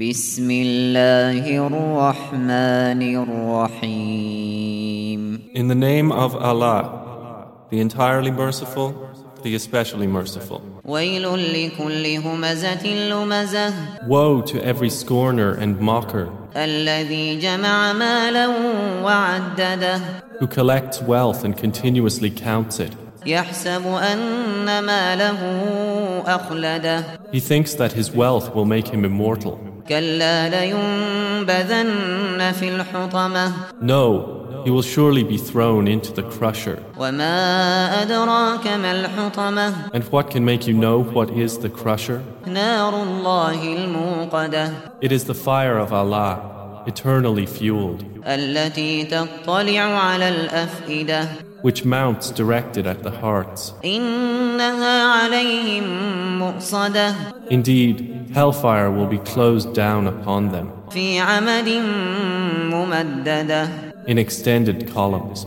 بسم الله الرحمن الرحيم In the name of Allah, the entirely merciful, the especially merciful. ويل لكل همزة لمزة Woe to every scorner and mocker الذي جمع مالا وعدده who collects wealth and continuously counts it. يحسب أن ماله أخلده He thinks that his wealth will make him immortal. كلا لينبذن في الحطمة No, he will surely be thrown into the crusher. وما أدراك ما الحطمة And what can make you know what is the crusher? نار الله الموقدة It is the fire of Allah, eternally fueled, التي تطلع على الأفئدة which mounts directed at the hearts. إنها عليهم مؤصدة Indeed, hellfire will be closed down upon them in extended columns.